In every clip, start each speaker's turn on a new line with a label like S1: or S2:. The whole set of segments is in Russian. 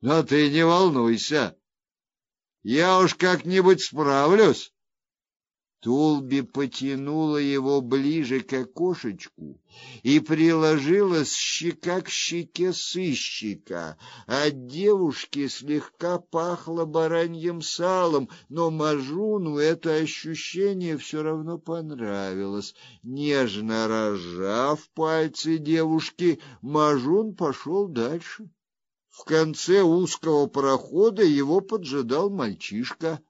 S1: Но ты не волнуйся. Я уж как-нибудь справлюсь. Тулби потянула его ближе к окошечку и приложила щека к щеке сыщика. От девушки слегка пахло бараньим салом, но Мажуну это ощущение все равно понравилось. Нежно разжав пальцы девушки, Мажун пошел дальше. В конце узкого прохода его поджидал мальчишка.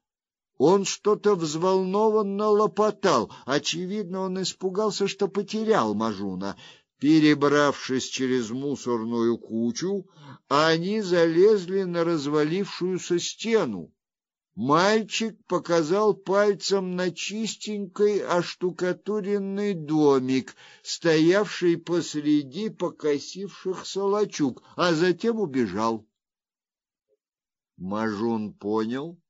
S1: Он что-то взволнованно лопотал. Очевидно, он испугался, что потерял Мажуна. Перебравшись через мусорную кучу, они залезли на развалившуюся стену. Мальчик показал пальцем на чистенький оштукатуренный домик, стоявший посреди покосившихся лачуг, а затем убежал. Мажун понял,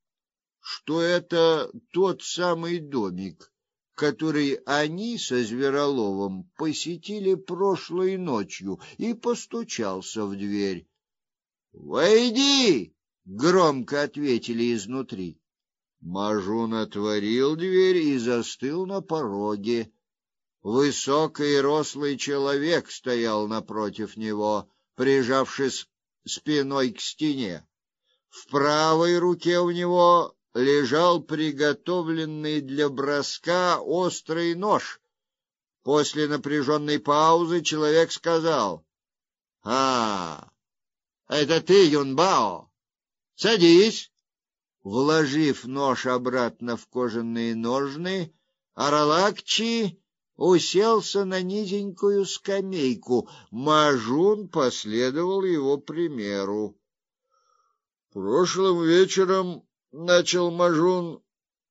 S1: что это тот самый домик, который они со Звероловым посетили прошлой ночью, и постучался в дверь. "Войди!" Громко ответили изнутри. Мажун отворил дверь и застыл на пороге. Высокий и рослый человек стоял напротив него, прижавшись спиной к стене. В правой руке у него лежал приготовленный для броска острый нож. После напряженной паузы человек сказал: "А, это ты, Юнбао? Садись". Вложив нож обратно в кожаные ножны, Аралакчи уселся на низенькую скамейку. Мажун последовал его примеру. Прошлым вечером начал Мажун,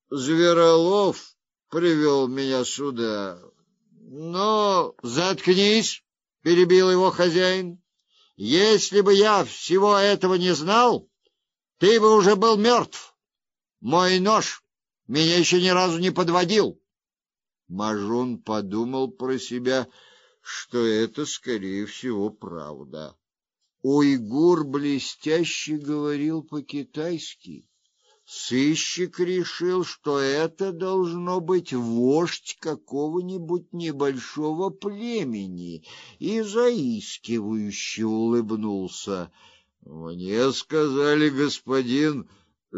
S1: Зверолов привел меня сюда. Но заткнись, перебил его хозяин. Если бы я всего этого не знал, ты бы уже был мертв. Мой нож меня еще ни разу не подводил. Мажун подумал про себя, что это скорее всего правда. Уйгур блестяще говорил по-китайски. Сыщик решил, что это должно быть вождь какого-нибудь небольшого племени, и заискивающе улыбнулся. Мне сказали, господин,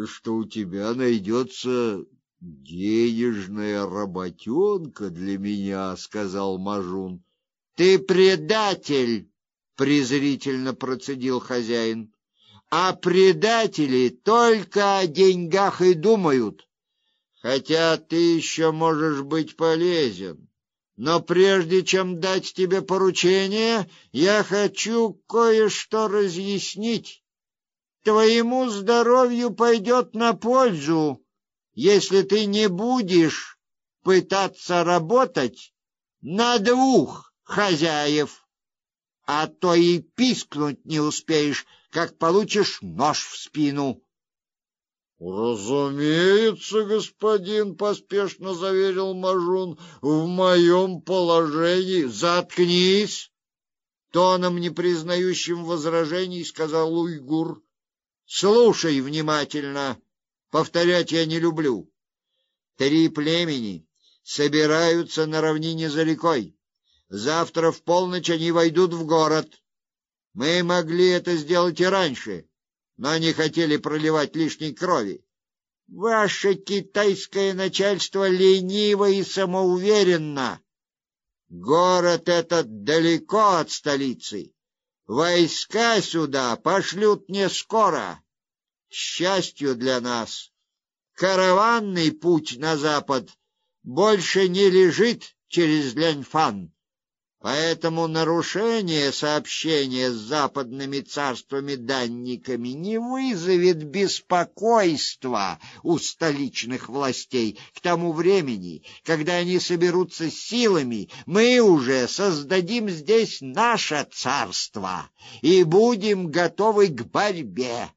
S1: что у тебя найдется денежная работенка для меня, сказал Мажун. Ты предатель, презрительно процедил хозяин а предатели только о деньгах и думают. Хотя ты еще можешь быть полезен. Но прежде чем дать тебе поручение, я хочу кое-что разъяснить. Твоему здоровью пойдет на пользу, если ты не будешь пытаться работать на двух хозяев, а то и пискнуть не успеешь как получишь нож в спину. Разумеется, господин, поспешно заверил Мажун. В моем положении заткнись, тоном не признающим возражений сказал Уйгур. Слушай внимательно. Повторять я не люблю. Три племени собираются на равнине за рекой. Завтра в полночь они войдут в город. Мы могли это сделать и раньше, но не хотели проливать лишней крови. Ваше китайское начальство лениво и самоуверенно. Город этот далеко от столицы. Войска сюда пошлют не скоро. К счастью для нас, караванный путь на запад больше не лежит через Ляньфан. Поэтому нарушение сообщения с западными царствами-данниками не вызовет беспокойства у столичных властей. К тому времени, когда они соберутся силами, мы уже создадим здесь наше царство и будем готовы к борьбе.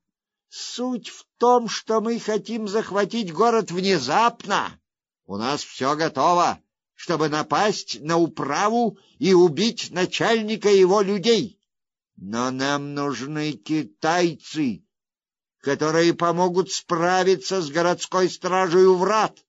S1: Суть в том, что мы хотим захватить город внезапно. У нас все готово чтобы напасть на управу и убить начальника его людей. Но нам нужны китайцы, которые помогут справиться с городской стражей у врат.